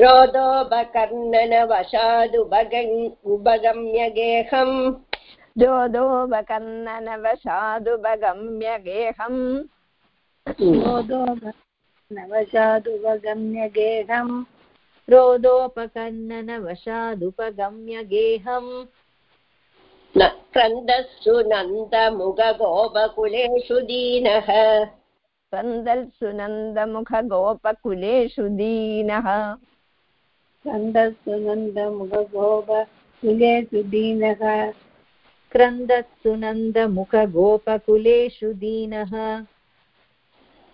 रोदोपकर्णनवशादुपगम्य गेहम् रोदोपकर्णनवशादुपगम्य गेहम् रोदोपनवशादुपगम्य गेहम् रोदोपकर्णनवशादुपगम्य गेहम् क्रन्दस्सु नन्दमुखगोपकुलेषु दीनः क्रन्दल्सु नन्दमुखगोपकुलेषु दीनः क्रन्दस्सु नन्दमुखगोपकुलेषु दीनः क्रन्दत्सु नन्दमुखगोपकुलेषु दीनः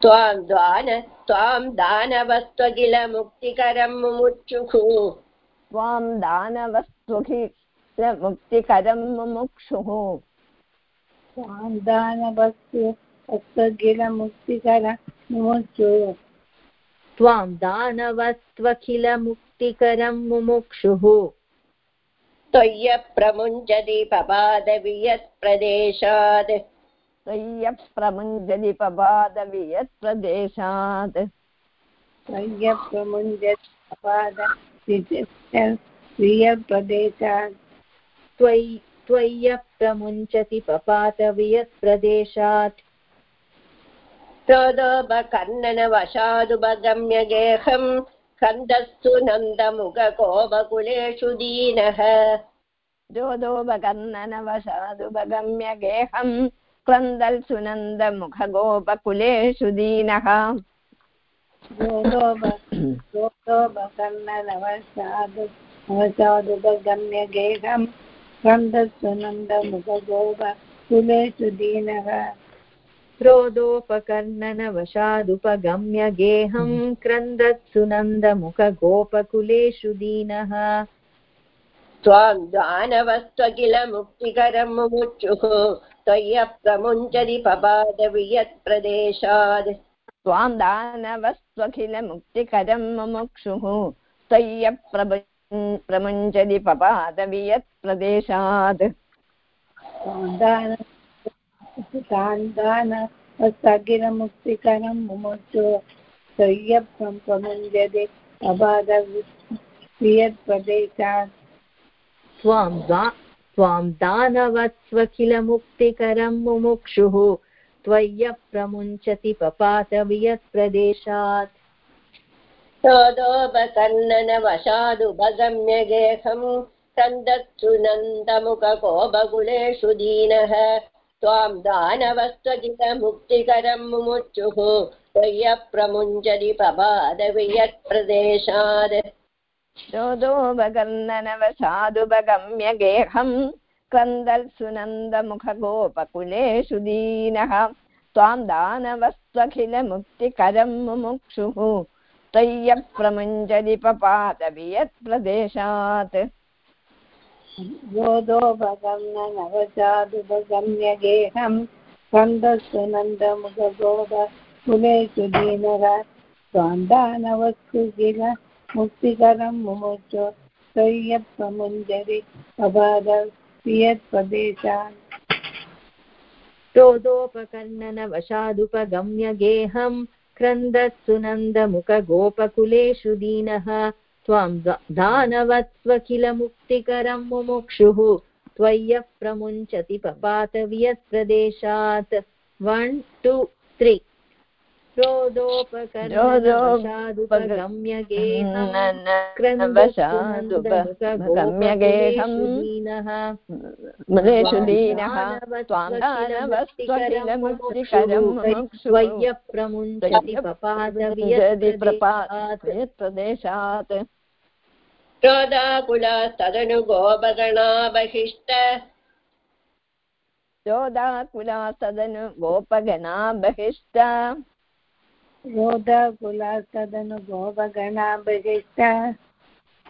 त्वां दान त्वां दानवस्त्वखिल मुक्तिकरं मुमुक्षुः। त्वां दानवस्त्वखिल मुक्तिकरं मुमुक्षुः। त्वां दानवस्तु अस्त्वखिलमुक्तिकर मुमुक्षु। त्वां दानवस्त्वखिलमुक्तिकरं मुमुक्षुः। त्वय्यप्रमुञ्चति पपादवियत्प्रदेशात् त्वय्यप्रमुञ्जति पपादवि यत्प्रदेशात् त्वय्यप्रमुञ्चति पपाद प्रियप्रदेशात् त्वयि त्वय्यप्रमुञ्चति पपातवियत्प्रदेशात् रोदोपकर्णनवशादुपगम्य गेहम् कन्दस्तु नन्दमुखकोपकुलेषु दीनः जोदोपकर्णनवशादुपगम्य गेहम् क्रन्दल् सुनन्दमुखगोपकुलेषु दीनः गोदोपकर्णनवशादु नवशादुपगम्य गेहम् क्रन्दस्वनन्दमुखगोपकुलेषु दीनः क्रोधोपकर्णनवशादुपगम्य गेहं क्रन्दत्सुनन्दमुखगोपकुलेषु दीनः त्वां दानवस्त्वखिल मुक्तिकरं मुमुक्षुः त्वय्यप्रमुञ्चति पपादवियत्प्रदेशात् त्वां दानवस्त्वखिलमुक्तिकरं मुमुक्षुः त्वय्यप्रभु प्रमुञ्चति पपादवि यत्प्रदेशात् दानवस्तखिलमुक्तिकरं मुमुक्षु त्वय्यप्रं प्रमुञ्जति अबाधवियत्प्रदेशात् त्वां दा त्वां दानवत्स्वखिलमुक्तिकरं मुमुक्षुः। त्वय्यप्रमुञ्चति पपातवियत्प्रदेशात्। रोदोपकर्णनवशादुपगम्य गेहम् कन्दत्सु नन्दमुखकोपकुलेषु दीनः। त्वां दानवस्त्वखिलमुक्तिकरं मुमुक्षुः त्वय्यप्रमुञ्चति पपादवियत्प्रदेशात् दोदोपकर्णनवशादुपगम्य गेहम् क्रन्दल् सुनन्दमुखगोपकुलेषु दीनः। त्वां दानवस्त्वखिलमुक्तिकरं मुमुक्षुः। त्वय्यप्रमुञ्जलि पपातवि यत्प्रदेशात् गोदोपगम्य गेहम् कन्दस्वनन्दमुखगोपकुलेषु दीनः त्वां दानवस्तु किल मुक्तिकरं मुमुचो त्वय्यप्रमुञ्जरि अबाध यत्प्रदेशान् क्रोधोपकर्णनवशादुपगम्य गेहं दीनः त्वां दानवत्स्वखिलमुक्तिकरं मुमुक्षुः। त्वय्यप्रमुञ्चति पपातवियत्प्रदेशात् वन् टु त्री क्रोधोपकर्णनवशादुपगम्य गेहं मलेषु दीनः। त्वां दानवस्त्वखिलमुक्तिकरं त्वय्यप्रमुञ्चति प्रदेशात् क्रोधाकुलास्तदनु गोपगणा बहिष्ट योदाकुलास्तदनु गोपगणा बहिष्ट रोदकुलास्तदनु गोपगणा बहिष्ट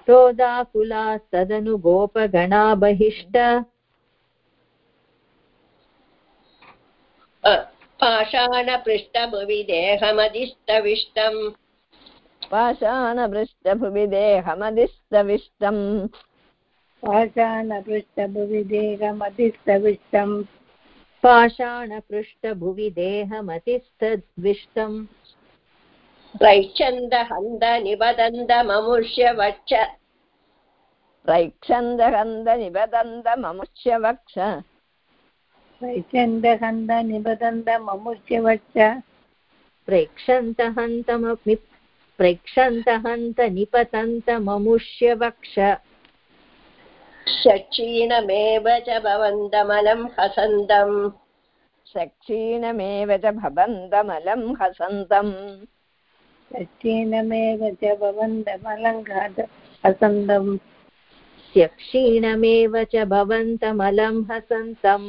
क्रोधाकुलास्तदनु गोपगणा बहिष्ट पाषाणपृष्ठभुवि देहमधिष्टविष्टम्। पाषाणपृष्ठभुवि देहमधिष्टविष्टम् पाषाणपृष्ठभुवि देहमधिष्टविष्टम् पाषाणपृष्ठभुवि देहमतिस्तद्विष्टम् प्रैच्छन्द हन्द निबदन्द ममुष्य वक्ष प्रैक्षन्दहन्द निबदन्द ममुष्य वक्ष वैचन्दहन्द निबदन्द ममुष्यवच्च प्रेक्षन्तहन्तमपि प्रेक्षन्तहन्त निपतन्त ममुष्यवक्ष क्षीणमेव च भवन्दमलं हसन्दम् सक्षीणमेव च भवन्दमलं हसन्तम्। सच्चीनमेव च भवन्तमलङ्घात हसन्दम् स्यक्षीणमेव च भवन्तमलं हसन्तम्।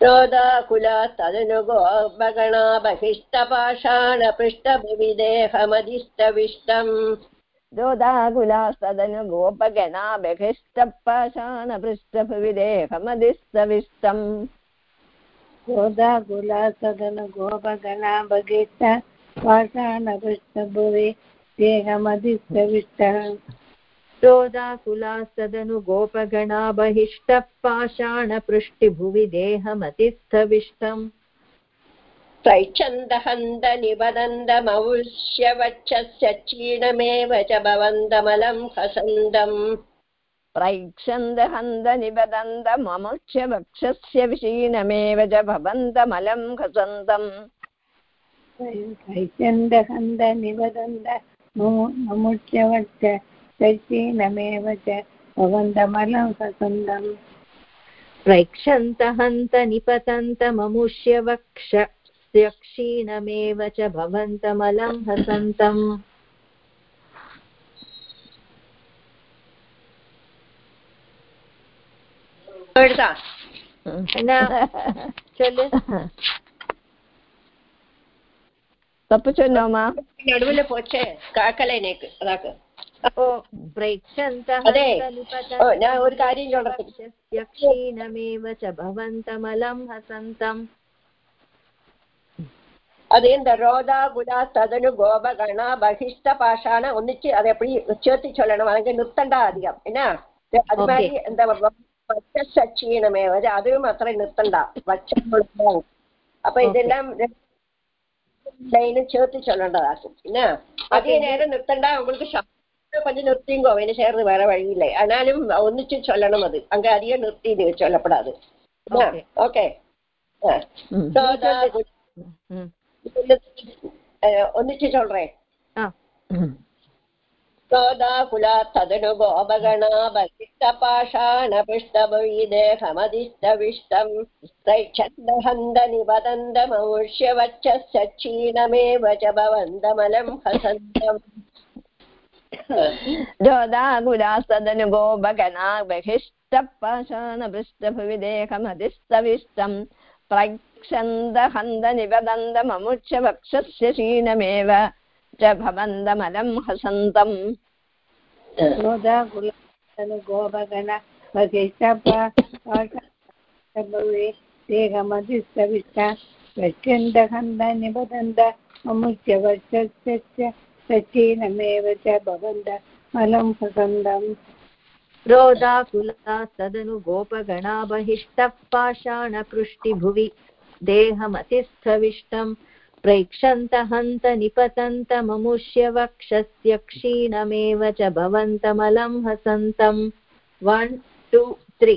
क्रोधाकुला तदनुगो भगणा बहिष्टपाषाणपृष्ठभुविदेहमधिष्टविष्टम् दोदाकुलास्तदनु गोपगणा बहिष्टपाषाणपृष्ठभुवि देहमधिस्तविष्टम् गोदाकुला सदन गोपगणा भगिष्ट पाषाणपृष्ठभुवि देहमधिस्तविष्टः क्रोधाकुलास्तदनु गोपगणा बहिष्टः पाषाणपृष्टिभुवि देहमतिस्थविष्टम् प्रैच्छन्दहन्द निबदन्दमवुष्यवक्षस्य क्षीणमेव च भवन्दमलं हसन्दम्। प्रैक्षन्दहन्द निबदन्द ममुष्य वक्षस्य विशीनमेव च भवन्तमलं हसन्तम् शचीनमेव च भवन्तमलं ससन्दम् प्रैक्षन्त हन्त निपतन्तममुष्य वक्षक्षीणमेव च भवन्तमलं हसन्तम् தப்பு சொன்னோமா நடுவில் போச்சே காக்கலை எனக்கு അതെ. ഓ, ഞാൻ ഒരു കാര്യം ചോദിക്കട്ടെ? യക്ഷീണമേവ ച ഭവന്തമലം ഹസന്തം அது இந்த ரோதா குலா ததனு கோபகண பகிஷ்ட பாஷான ஒன்னிச்சு அதை எப்படி சேர்த்து சொல்லணும் அதுக்கு நிறுத்தண்டா அதிகம் என்ன அது Okay. மாதிரி இந்த வச்ச சச்சீனமே வந்து அதுவும் அத்தனை நிறுத்தண்டா வச்சம் அப்ப Okay. இதெல்லாம் லைனும் சேர்த்து சொல்லண்டதாக்கும் என்ன அதே நேரம் நிறுத்தண்டா உங்களுக்கு சப்தம் கொஞ்சம் நிறுத்திங்கோ அவனை சேர்றது வேற வழி இல்லை ஆனாலும் ஒன்னிச்சு சொல்லணும் அது அங்க அதிகம் நிறுத்தி இது சொல்லப்படாது ஓகே ഒന്നിച്ച് ചൊല്ലേ കോദാകുല തദനു ഗോപഗണാപകിഷ്ടപാഷാണപിഷ്ടഭൂയിദേഹമതിഷ്ടവിഷ്ടം ഭവന്തമലം ഹസന്തം देहमधिस्तविष्टम् प्रक्षन्दहन्द निबदन्द ममुच्च च भवन्दमलं हसन्तम्। क्रोधा गुलानु गोपगण बहिष्टभवे देहमधिस्तविष्ट प्रत्यन्दहन्द निबदन्द ममुच्य वर्चस्य सचीनमेव च भवन्त मलं हसन्दम् रोदाकुला तदनु गोपगणा बहिष्टः पाषाणपृष्टिभुवि। देहमतिस्थविष्टम् प्रेक्षन्तहन्त निपतन्त ममुष्य वक्षस्य क्षीणमेव च भवन्तमलं हसन्तम्। वन् टु त्री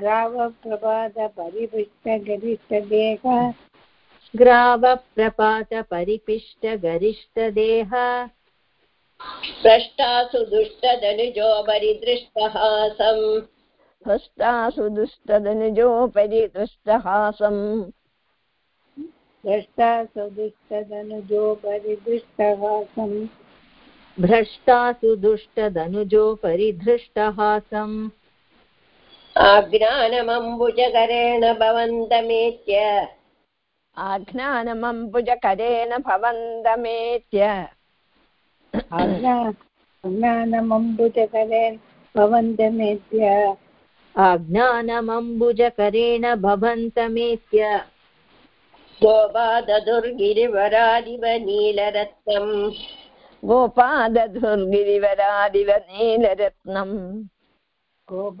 ग्रावप्रभात परिपृष्टगरिष्ठदेह ग्रावप्रपातपरिपिष्टगरिष्ठदेह भ्रष्टासु दुष्टधनुजोपरिदृष्टहासम् हस्तासु दुष्टदनुजोपरि दुष्टहासम् द्रष्टा सदुष्टदनुजो परिदुष्टहासम् भ्रष्टासु दुष्टदनुजो परिधृष्टहासम् आज्ञानमम्बुजकरेण भवन्तमेत्य। आघ्नानमम्बुजकरेण भवन्तमेत्य। अज्ञानमम्बुजकरेण भवन्तमेत्य। आज्ञानमम्बुजकरेण भवन्तमेत्य। गोपाददुर्गिरिवरादिव नीलरत्नम् गोपादधुर्गिरिवरादिव नीलरत्नम् गोप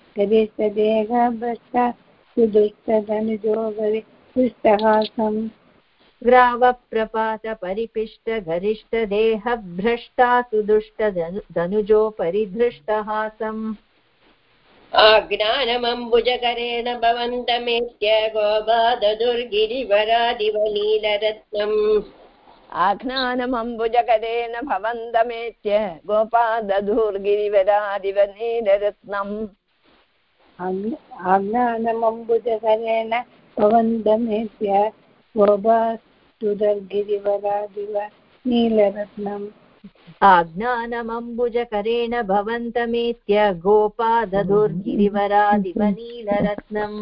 दुष्टहासम् ग्रामप्रभातपरिपृष्टगरि गरिष्ठदेहभ्रष्ट सुदुष्टधनुजोगरि दुष्टहासम् ग्रावप्रपातपरिपिष्टगरिष्ठदेहभ्रष्टा सुदुष्टधनुजोपरिधृष्टहासम् आज्ञानमम्बुजकरेण भवन्तमेत्य गोपाददुर्गिरिवरादिव नीलरत्नम् आघ्नानमम्बुजकरेण भवन्तमेत्य गोपादधूर्गिरिवरादिव नीलरत्नम् आज्ञानमम्बुजकरेण भवन्तमेत्य गोपास्तुदर्गिरिवरादिव नीलरत्नम्। आज्ञानमम्बुजकरेण भवन्तमेत्य गोपादधुर्गिरिवरादिव नीलरत्नम्।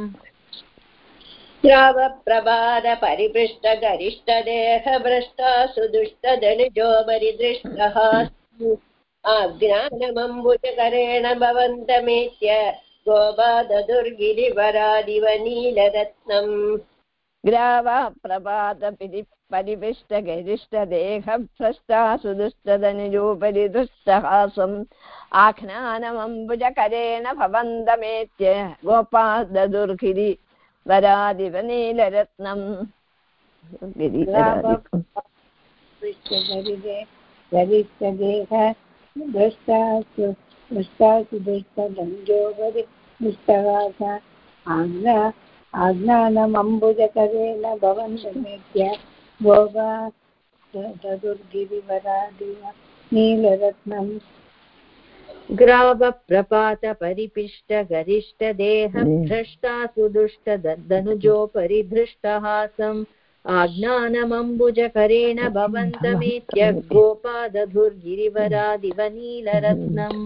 ग्रावप्रभादपरिपृष्टगरिष्ठदेहभ्रष्टा सुदुष्टधनुजोपरिदृष्टः आज्ञानमम्बुजकरेण भवन्तमेत्य गोपाददुर्गिरिवरादिव नीलरत्नम् ग्रावप्रपातपिरि परिपिष्टगरिष्ठदेहभ्रष्टा सुदुष्टधनुजोपरि दुष्टहासम् आख्नानमम्बुजकरेण भवन्तमेत्य गोपाददुर्गिरि वरादिव नीलरत्नम् गिरिवरादिव पृष्ठगरिरे दुष्टहास आज्ञा आज्ञानमम्बुजकरेण भवन्तमेत्य गोगा चतुर्गिरिवरादिव नीलरत्नम् ग्रावप्रपातपरिपिष्टगरिष्ठदेहभ्रष्टा सुदुष्टधनुजोपरिधृष्टहासम् आज्ञानमम्बुजकरेण भवन्तमेत्य गोपादधुर्गिरिवरादिव नीलरत्नम्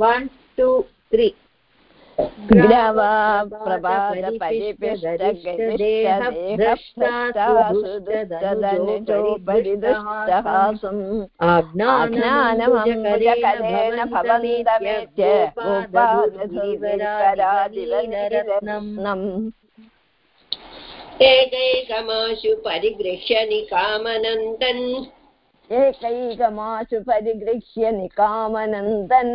वन् टु त्री ग्रावाप्रपादपरिपिष्टगरिष्ठदेहभ्रष्टासुदुष्टधनुजोपरिदुष्टहासम् आज्ञानमम्बुजकरेण भवन्तमेत्य गोपादधुर्गिरिवरादिव एकैकमाशु परिगृह्य निकामनन्दन् एकैकमाशु परिगृह्य निकामनन्दन्।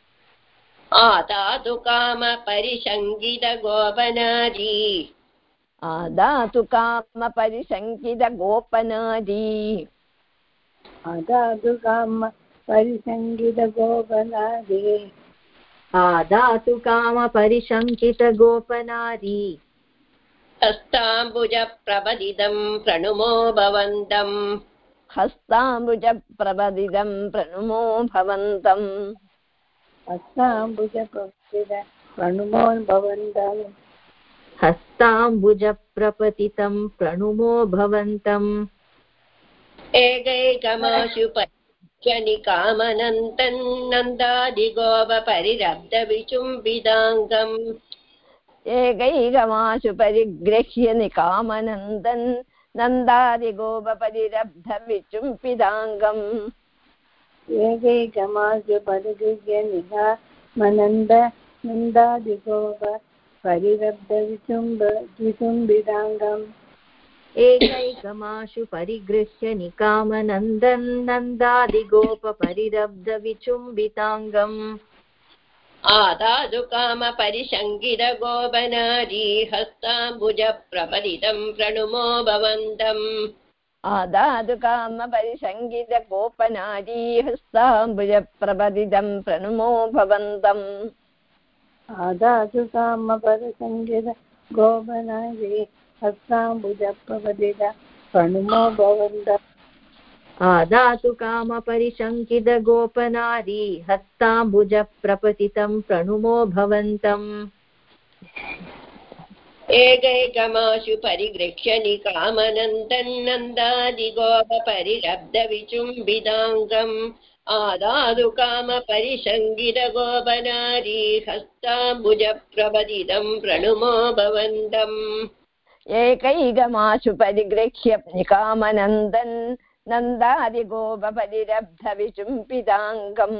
आदातु कामपरिशङ्गितगोपनारी आदातु कामपरिशङ्कितगोपनादी अदादुकाम परिसङ्गितगोपनादे आदातु कामपरिशङ्कितगोपनारी हस्ताम्बुजप्रपदिदम् प्रणुमो भवन्तम् हस्ताम्बुजप्रपदिदम् प्रणुमो भवन्तम् प्रणुमोन् भवन्तम् हस्ताम्बुजप्रपतितं प्रणुमो भवन्तम् एकैकमाशु नन्दादिगोपपरिरब्धविचुम्बिदाङ्गम्। एकैकमाशु परिगृह्य निकामनन्दन् नन्दादिगोपपरिरब्धविचुम्पिदाङ्गम् एकैकमासु परिगृह्य निगामनन्द नन्दादिगोप परिरब्धविचुम्ब विचुम्बिदाङ्गम् एकैकमाशु परिगृह्य निकामनन्दन् नन्दादिगोपपरिरब्धविचुम्बिताङ्गम् आदादुकामपरिशङ्कितगोपनारी हस्ताम्बुजप्रपदितं प्रणुमो भवन्तम् गोपनारी प्रणुमो भवन्तम् आदातु कामपरसङ्गित गोपनारी हस्ताम्बुजप्रपदित प्रणुमो भवन्त। आदातु कामपरिशङ्कितगोपनारी हस्ताम्बुजप्रपतितं प्रणुमो भवन्तम् एकैकमाशु परिगृह्य निकामनन्दन्नन्दादिगोपपरिलब्धविचुम्बिताङ्गम् आदादुकामपरिशङ्गितगोपनारी हस्ताम्बुजप्रपदितं प्रणुमो भवन्तम् एकैकमाशु परिगृह्य निकामनन्दन् नन्दादिगोपपरिरब्धविचुम्बिताङ्गम्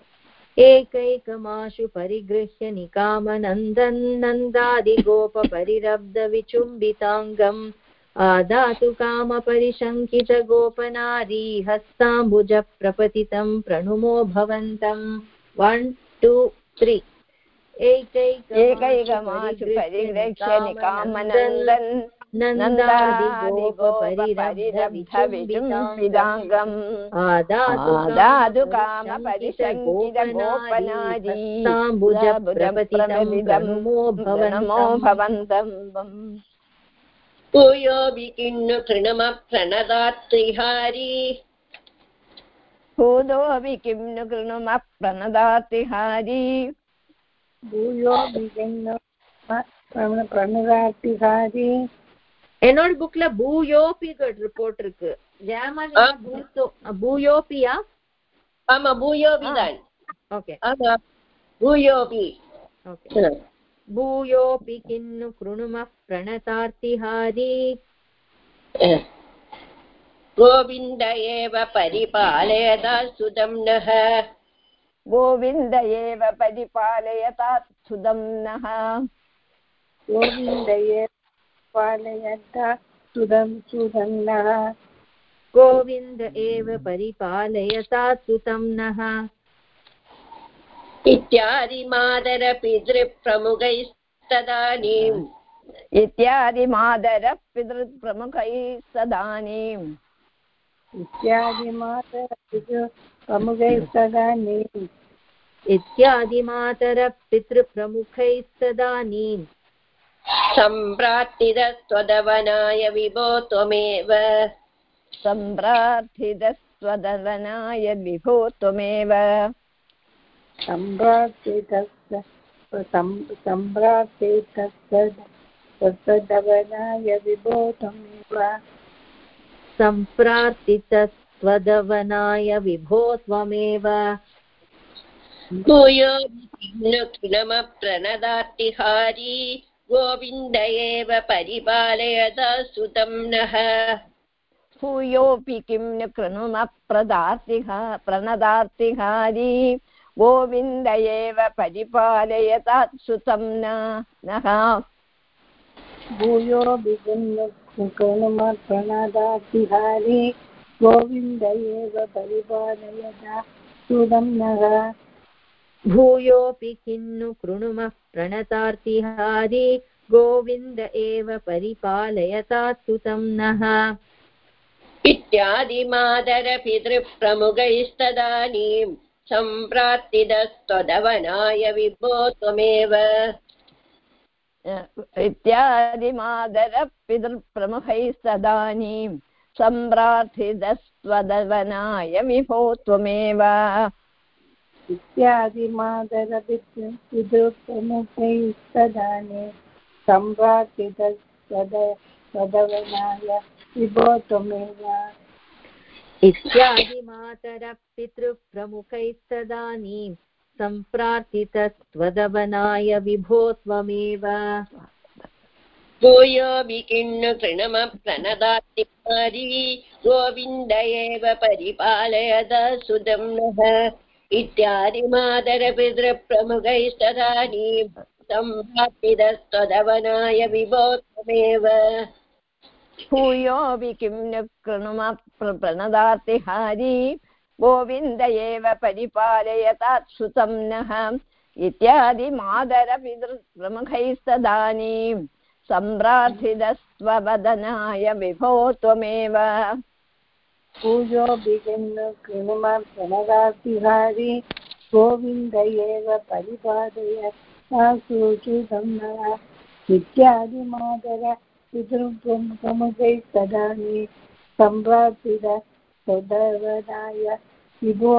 एकैकमाशु परिगृह्य निकामनन्दन् नन्दादिगोपपरिरब्धविचुम्बिताङ्गम् आदातु कामपरिशङ्कितगोपनारी हस्ताम्बुजप्रपतितं प्रणुमो भवन्तम् वन् टु त्री एकैकमाशु परिगृह्य निकामनन्दन् नन्दादिगोपपरिरब्धविचुम्बिताङ्गम् आदादु कामपरिशङ्कितगोपनारी हस्ताम्बुजप्रपतितं भवन्तम् भूयोऽपि किन्नु तृणमः प्रणदात्रिहारी भूतोऽपि किं नु कृणुमः प्रणदातिहारी भूयो विभिन्न प्रणदातिहारी என்னோட புக்ல பூயோபி போட்டிருக்கு ஜெயமாலி ஆ. பூசோ பூயோபியா ஆமா பூயோபி தான் ஓகே ஆமா பூயோபி ஓகே भूयोऽपि किन्नु कृणुमः प्रणतार्तिहारी गोविन्द एव परिपालयता सुतं नः गोविन्द एव परिपालयतात् सुदं नः गोविन्दये पालयता सुदं सुदन्नः गोविन्द एव परिपालयतात् सुतं नः इत्यादि मातरपितृप्रमुखैस्तदानीम् इत्यादि मादरः पितृप्रमुखैः सदानीम् इत्यादि मातरपितृ प्रमुखैस्तदानीम् इत्यादिमातरः पितृप्रमुखैस्तदानीम् सम्प्रार्थितस्त्वदवनाय विभो त्वमेव। सम्प्रार्थितस्त्वदवनाय विभो त्वमेव। सम्प्रार्थितस्य सम्प्रार्थितस्तदवनाय विभो त्वमेव। सम्प्रार्थितस्त्वदवनाय विभो त्वमेव। भूयो तृणमः प्रणदार्तिहारी। गोविन्द एव परिपालयता सुतं नः। भूयोऽपि किं न कृणुमः प्रदार्तिः प्रणदार्तिहारी गोविन्द एव परिपालयतात् सुतं न नः। भूयो विभिन्न प्रणदातिहारी गोविन्द एव परिपालयता सुदं नः। भूयोऽपि किन्नु कृणुमः प्रणतार्तिहारी गोविन्द एव परिपालयतात् सुतं नः। इत्यादि मातरपितृप्रमुखैस्तदानीम् सम्प्रार्थितस्त्वदवनाय विभो त्वमेव। इत्यादि मादरः पितृप्रमुखैः सदानीं सम्प्रार्थितस्त्वदवनाय विभो त्वमेव। इत्यादि मातरपितृप्रमुखैस्तदाने सम्प्रार्थितस्तदवनाय विभो त्वमेव इत्यादिमातरः पितृप्रमुखैस्तदानीं सम्प्रार्थितस्त्वदवनाय विभो त्वमेव भूयोऽपि किन्नु तृणमप्रणदात्तिमारी गोविन्द एव परिपालयद सुदं नः इत्यादि मातरपितृप्रमुखैस्तदानीं सम्प्राप्तिदस्त्वदवनाय विभो त्वमेव भूयोऽपि किं न कृणुम प्रणदार्तिहारी गोविन्द एव परिपालयतात् सुतं नः। इत्यादि मादरपितृप्रमुखैस्तदानीं सम्प्रार्थितस्त्ववदनाय विभो त्वमेव पूजो विभिन्न कृणुम प्रणदातिहारी गोविन्द एव परिपादय सासुचुतं नः इत्यादि मादर पितृप्रमुखैस्तदानीं सम्प्रार्थित सदवदाय विभो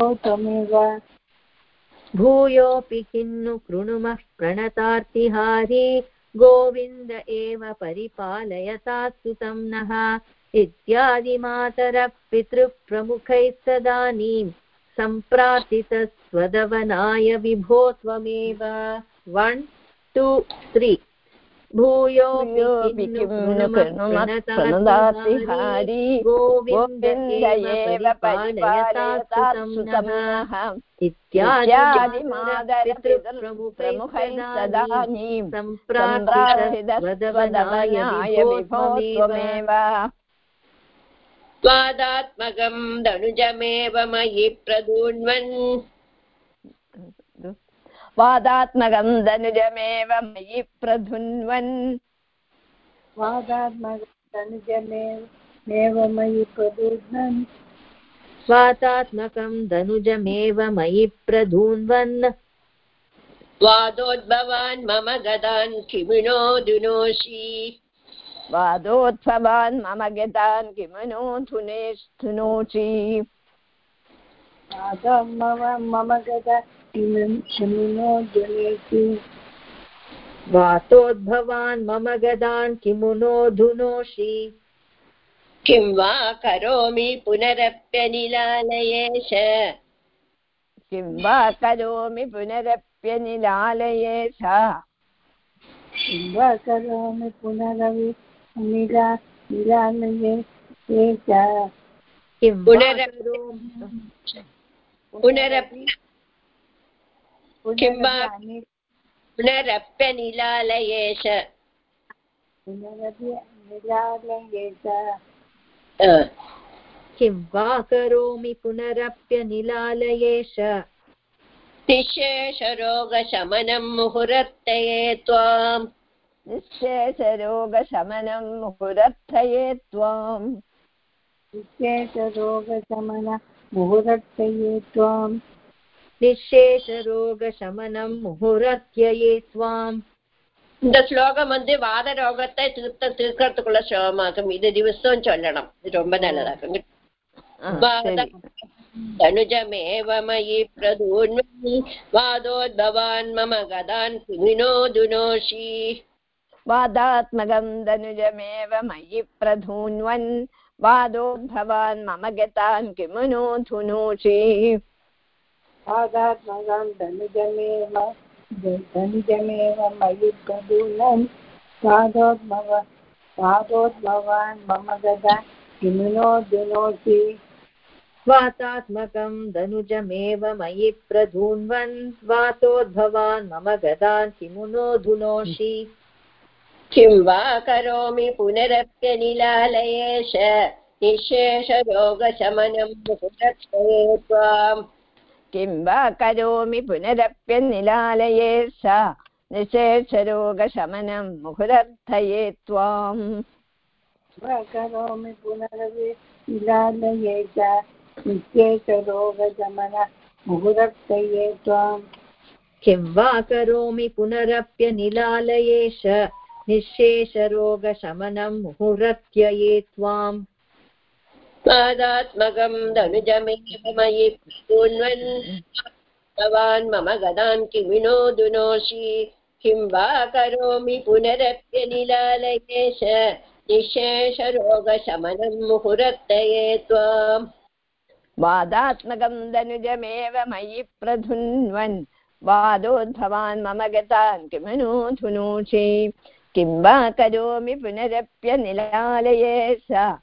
भूयोऽपि किन्नु कृणुमः प्रणतार्तिहारी गोविन्द एव परिपालयतात् सुतं नः इत्यादिमातरः पितृप्रमुखैस्तदानीं सम्प्रार्थितस्वदवनाय विभो त्वमेव। वन् टु त्री भूयोऽपि किं न कृणुमः कृणुमः प्रणतार्तिहारी प्रणदार्तिहारी गोविन्द गोविन्द एव एव परिपालयतात् परिपालयतात् सुतं सुतं नः नः इत्यादिमादरपितृप्रमुखैस्तदानीं इत्यादिमादरपितृप्रमुखैस्तदानीं सम्प्रार्थितस्वदवनाय सम्प्रार्थितस्वदवनाय विभो विभो त्वमेव त्वमेव स्वादात्मकं दनुजमेव मयि प्रदून्वन् वादात्मकं धनुजमेव मयि प्रधुन्वन्। मयि स्वातात्मकं धनुजमेव मयि प्रधून्वन्। वादोद्भवान् मम गदान् किमिनो दुनोषि। वादोत्सवान् मम गतान् किमनो धुनेस्तुनोचि मम मम गदा किमिनो जनेति वातोद्भवान् मम गदान् किमुनो धुनोषि? किं वा करोमि पुनरप्यनिलालयेश किं वा करोमि पुनरप्यनिलालये सा किं वा करोमि पुनरवि निरा निरालये ते च किं वा किं वा करोमि पुनरप्यनिलालयेश? निःशेषरोगशमनं मुहुरर्तये त्वाम्। निःशेषरोगशमनं मुहुरर्थये त्वाम्। विशेषरोगशमन मुहुरर्थये त्वाम्। निःशेषरोगशमनं मुहुरत्यये स्वाम्। இந்த ஸ்லோகம் வந்து வாத ரோகத்தை தீர்த்த தீர்க்கறதுக்குள்ள ஸ்லோகமாகும் இது திவசம் சொல்லணும். இது ரொம்ப நல்லதாகும் तनुजमेव मयि प्रधून्मयि वादोद्भवान् मम गदान् विनोदुनोषि वादात्मकं धनुजमेव मयि प्रधून्वन् वादोद्भवान् मम गतान् किमुनो धुनोषि आदात्मकं धनुजमेव धनुजमेव पादोद्भवान् मम गदा किमिनो दुनोति वातात्मकं धनुजमेव मयि प्रधून्वन् वातोद्भवान् मम गदान् धुनोषि किं वा करोमि पुनरप्यनिलालयेश त्वाम्। किं वा करोमि पुनरप्यनिलालये सा निशेषरोगशमनं मुहुरर्थये त्वाम्। करोमि निलालये च नित्येकरोगशमन मुहुरर्थये त्वाम्। किं वा करोमि पुनरप्यनिलालयेश निःशेषरोगशमनं मुहुरत्यये त्वाम्। पादात्मकं धनुजमेव मयि प्रसून्वन्। भवान् मम गदान् किमिनो दुनोषि किं वा करोमि पुनरप्यनिलालयेश? निःशेषरोगशमनं मुहुरत्तये त्वाम्। वादात्मकं धनुजमेव मयि प्रधुन्वन्। वादोद्भवान् मम गतान् किमनूधुनूषि किं वा करोमि पुनरप्यनिलालये सा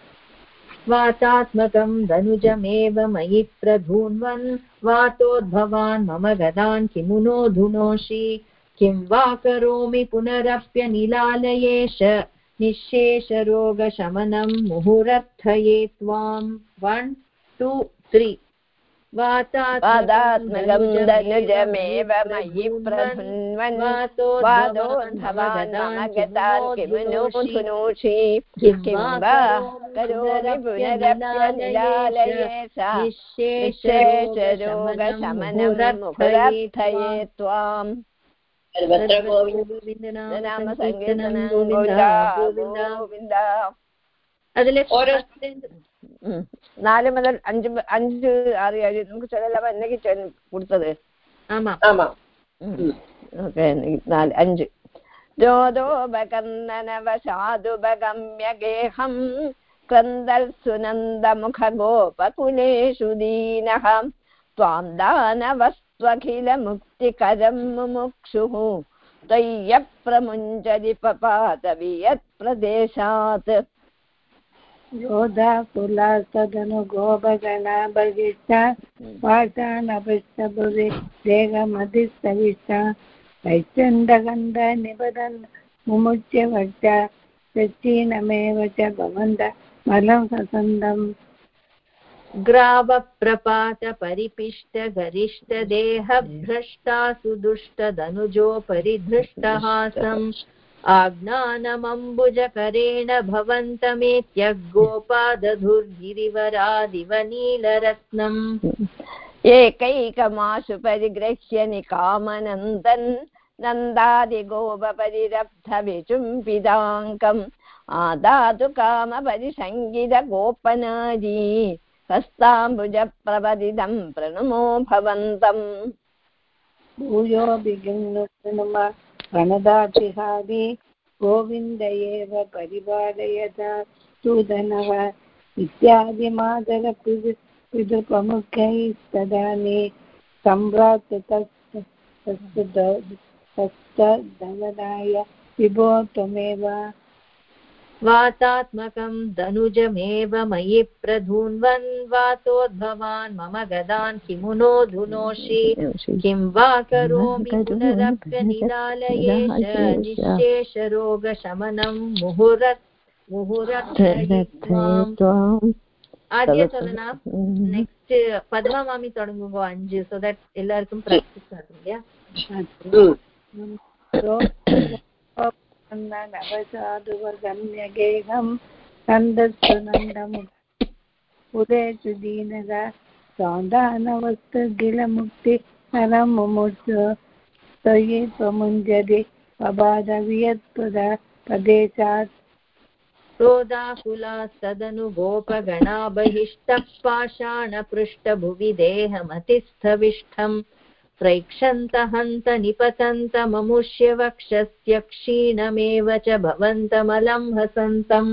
वातात्मकं धनुजमेव मयि प्रधून्वन्, वातोद्भवान् मम गदान् किमुनो धुनोषि? किं वा करोमि पुनरप्यनिलालयेश निःशेषरोगशमनं मुहुरर्थये त्वां वन् टु त्री वादात्मकं धनुजमेव मयि प्रसुन्वन् वादोद्भवानागतान् किमनुपुनोषि किं वा करोमि पुनरप्यनिलालये सा विशेषरोगशमनं मुखुरर्थये त्वाम् सर्वत्र गोविन्दनामसङ्कीर्तनं गोविन्दा गोविन्दा गोविन्दा ഗോവിന്ദ ഗോവിന്ദ അതിലെ ഓരോ ഉം. നാല് മുതൽ അഞ്ച് മ- അഞ്ച് ആറ് ഏഴ് നമുക്ക് ചിലപ്പോൾ എന്നൊക്കെ കൊടുത്തത് ആമാ ஆமா ഓക്കെ നാല് അഞ്ച് രോദോപകർണനവശാദുപഗമ്യഗേഹം ക്രന്ദൽ സുനന്ദമുഖഗോപകുലേഷു ദീനഃ त्वां दानवस्त्वखिलमुक्तिकरं मुमुक्षुः त्वय्यप्रमुञ्जति पपातवियत्प्रदेशात् योधा कुलास्तदनुगोपगणा बहिष्ठ पाषाणपृष्ठभुवि देहमधिस्तविष्ठ वैचण्डगन्ध निबदन् मुमुच्य वक्ष सच्चीनमेव च भवन्त मलं ससन्दम् ग्रावप्रपातपरिपिष्टगरिष्ठदेहभ्रष्टा सुदुष्टधनुजोपरिधृष्टहासम् आज्ञानमम्बुजकरेण भवन्तमेत्यगोपादधुर्गिरिवरादिव नीलरत्नम् एकैकमाशु परिगृह्य निकामनन्दन् नन्दादिगोपरिरब्धविचुम्बिताङ्कम् आदातु कामपरिसङ्गितगोपनारी हस्ताम्बुजप्रपदिदं प्रणुमो भवन्तम्। भूयो विगृह्णुम प्रणदातिहारी गोविन्द एव परिपालयता सूदनः इत्यादिमादरपितृप्रमुखैस्तदानि तस्य धनदाय विभो त्वमेव वातात्मकं धनुजमेव मयि प्रधून्वन् वातोद्भवान् मम गदान् किमुनो धुनोषि किं वा करोमि पुनरप्यनिलालयेश निःशेषरोगशमनं मुहुरत् முஹுரத்வாம் ஆதியா சொல்லனா நெக்ஸ்ட் பத்மா மாமி தொடங்குங்க அஞ்சு சோ தட் எல்லாருக்கும் பிராக்டிஸ் ஆகும் இல்லையா नवसाधुवर्गम्यगेहं नन्दस्तु नन्दमु उदेषु दीनग सौन्दानवस्तुगिलमुक्ति नरं मुमुक्षु त्वयि त्वमुञ्जति पबाधवियत्पद प्रदेशात् क्रोधाकुलास्तदनु पाषाणपृष्ठभुवि देहमतिस्थविष्ठम् प्रैक्षन्त हन्त निपतन्त ममुष्य वक्षस्य क्षीणमेव च भवन्तमलं हसन्तम्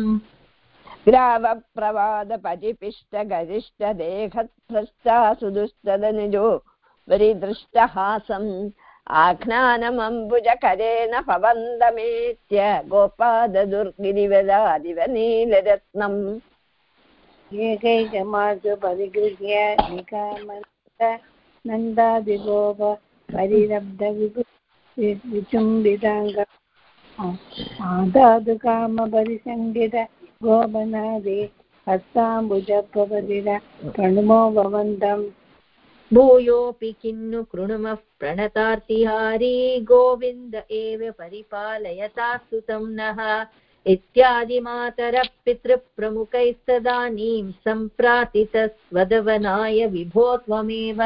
ग्रावप्रवादपजिपिष्टगरिष्ठदेहभ्रष्टासु परिदृष्टहासम् आघ्नानमम्बुजकरेण पवन्दमेत्य गोपाददुर्गिरिवदादिव नीलरत्नम् एकैकमासु परिगृह्य निकामन्त नन्दादिगोप परिरब्ध विचुम्बिताङ्ग आदातु कामपरिसङ्गित गोपनादि हस्ताम्बुजप्रपदिर प्रणुमो भवन्तम्। भूयोऽपि किन्नु कृणुमः प्रणतार्तिहारी, गोविन्द एव परिपालयता सुतं नः। इत्यादिमातरः पितृप्रमुखैस्तदानीं सम्प्रातितस्वदवनाय विभो त्वमेव।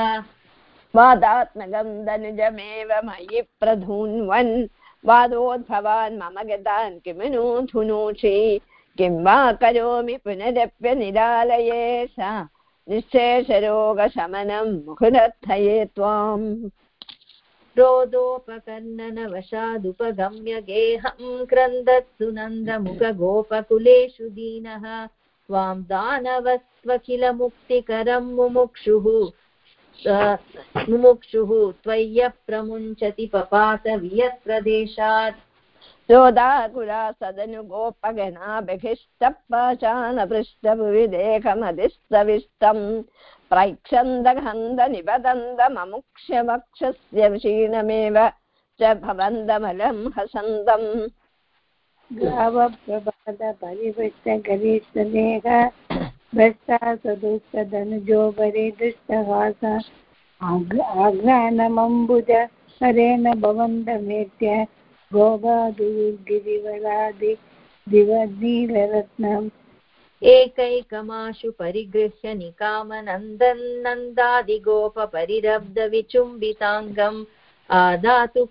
वादात्मकं धनुजमेव मयि प्रधून्वन् वादोद्भवान् मम गतान् किमनु धुनोषि किं वा करोमि पुनरप्यनिरालये सा निःशेषरोगशमनं मुहुरर्थये त्वाम्। रोदोपकर्णनवशादुपगम्य गेहं क्रन्दत्सु नन्दमुखगोपकुलेषु दीनः। त्वां दानवस्त्वखिलमुक्तिकरं मुमुक्षुः स- मुमुक्षुः। त्वय्यप्रमुञ्चति पपात वियत्प्रदेशात्। रोदाकुला सदनुगोपगणा बहिष्टपाशानपृष्ठभुवि देहमधिस्तविष्टम् प्रैक्षन्दहन्द निबदन्दममुक्ष्यवक्षस्य क्षीणमेव च भवन्दमलं हसन्दम्। गावप्रभातपरिवृष्टगरीष्टदेह भ्रष्टा सदुस्तधनुजो वरे दृष्टहास आघ्रानमम्बुज हरेण भवन्तमेत्य गोपादुर्गिरिवरादि दिवनीलरत्नम् एकैकमाशु परिगृह्य आदातु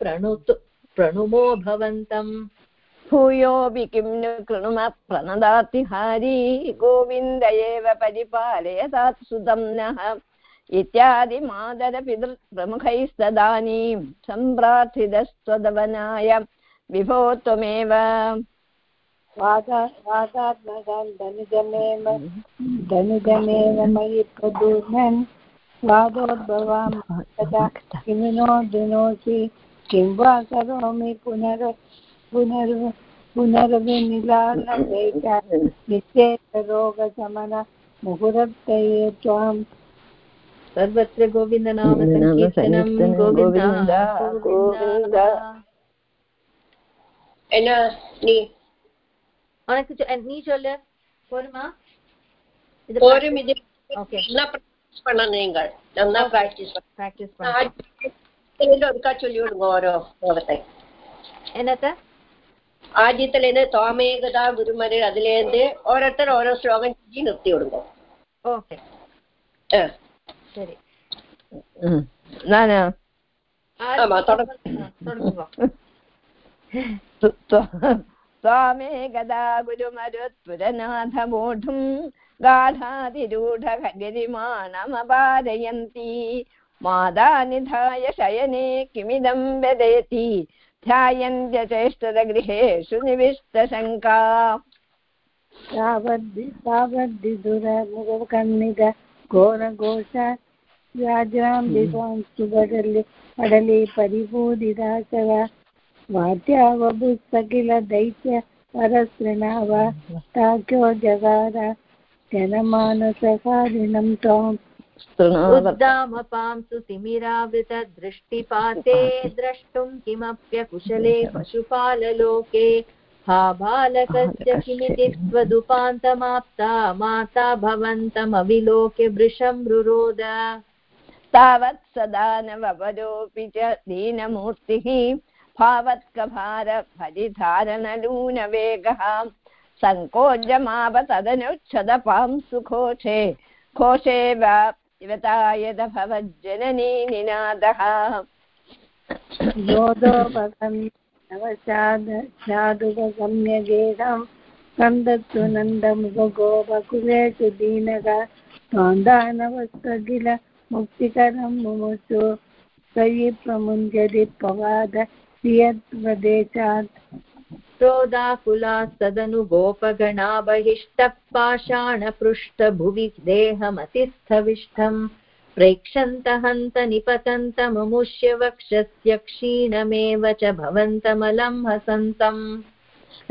प्रणुतु प्रणुमो भवन्तम्। भूयोऽपि किं नु कृणुम प्रणदातिहारी गोविन्द एव परिपालयतात् सुतं नः इत्यादि मादरपितृप्रमुखैस्तदानीं सम्प्रार्थितस्त्वदवनाय विभो त्वमेव वादात्मकान् धनुजमेव धनुजमेव मयि प्रदूर्णन् वादोद्भवां तदा किमिनो दुनोषि किं वा करोमि पुनर् पुनर् पुनर्विनिलालपेचा निश्चेतरोगशमन मुहुरत्तये त्वाम् सर्वत्र गोविन्दनाम सङ्कीर्तनं गोविन्द गोविन्द என்ன நீ உனக்கு சொ- நீ சொல்லு போருமா இது போரும் இது ஓகே நல்லா practice பண்ணணும் நீங்கள் நல்லா practice பண்ணணும். ப்ராக்டிஸ் நான் பண்ண ஆதித்யத்துல ஒருக்கா சொல்லி விடுங்க ஓரோ ஸ்லோகத்தை என்னத்த ஆதித்துல இருந்து தோமேகதா குருமரு அதுல இருந்து ஓரோருத்தர் ஓரோ ஸ்லோகம் சொல்லி நிறுத்தி விடுங்க ஓகே ஆ. சரி நானா ஆமா, தொடர்ந்து. ஆ, தொடங்குங்க त्वामे गदा गुरुमरुत्पुरनाथमूढुं गाढातिरूढगिरिमाणमपारयन्ती मादानिधाय शयने किमिदं वेदयति ध्यायन्त्य चेष्टदगृहेषु निविष्टशङ्का तावद् तावद्विदुरमुखकन्निद घोरघोष व्याजां विद्वांसुबदलि पडलि परिपूरिदासव वाद्यावभुस्तकिल दैत्य परसृणाव ताक्यो जगार जनमानसकारिणं त्वाम्। उद्दामपांसु तिमिरावृतदृष्टिपाते द्रष्टुं किमप्यकुशले पशुपाललोके। हा बालकस्य किमिति त्वदुपान्तमाप्ता माता भवन्तमविलोक्य वृषं रुरोद। तावत् सदा न च दीनमूर्तिः। भावत्कभार फलिधारणलूनवेगः सङ्कोचमाप तदनुच्छदपां सुघोषे घोषे वायद भवज्जननी निनादः योधोपगम् गेहं कन्दत्सु नन्दमुखगोपकुलेषु दीनग। त्वान्दानवस्तकिल मुक्तिकरं मुमुषु त्वयि प्रमुञ्जति पवाद यत्प्रदेशात् क्रोधाकुलास्तदनु गोपगणा बहिष्टः पाषाणपृष्ठभुवि देहमतिस्थविष्ठम् प्रेक्षन्त हन्त निपतन्त मुमुष्य वक्षस्य क्षीणमेव च भवन्तमलं हसन्तम्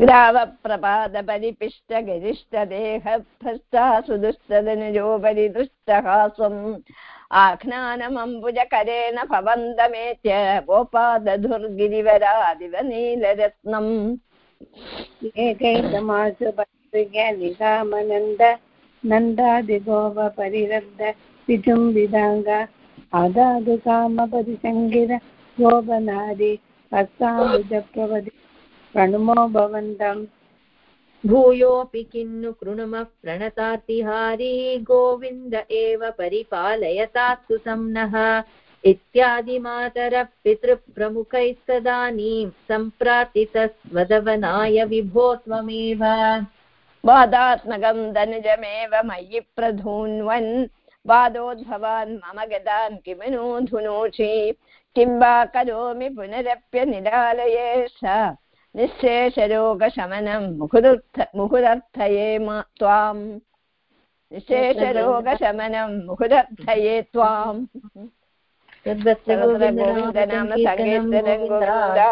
ग्रावप्रपादपरिपिष्टगिरिष्टदेहभ्रष्टासु दुष्टदनुजोपरिदुष्टहासम् आह्नानमम्बुजकरेण भवन्तमेत्य गोपादधुर्गिरिवरादिव नीलरत्नम् एकैकमासु निगामनन्द नन्दादिगोप परिरब्ध, विजुम्बिदाङ्ग आदादु कामपरिसङ्गिर गोपनादि हस्ताम्बुजप्रवदि प्रणुमो भवन्तम् भूयोऽपि किन्नु कृणुमः प्रणतातिहारी, गोविन्द एव परिपालयतात्तु संनः इत्यादि मातरः पितृप्रमुखैस्तदानीं सम्प्रार्थितस्वदवनाय विभो त्वमेव। वादात्मकं धनुजमेव मयि प्रधून्वन्। वादोद्भवान् मम गदान् किमनु किं वा करोमि पुनरप्यनिरालये स निःशेषरोगशमनं मुहुदर्थ मुहुदर्थये मा त्वाम्। निःशेषरोगशमनं मुहुदर्थये त्वाम्। तद्वत्र गोविन्दनाम सङ्कीर्तनं गोविन्दा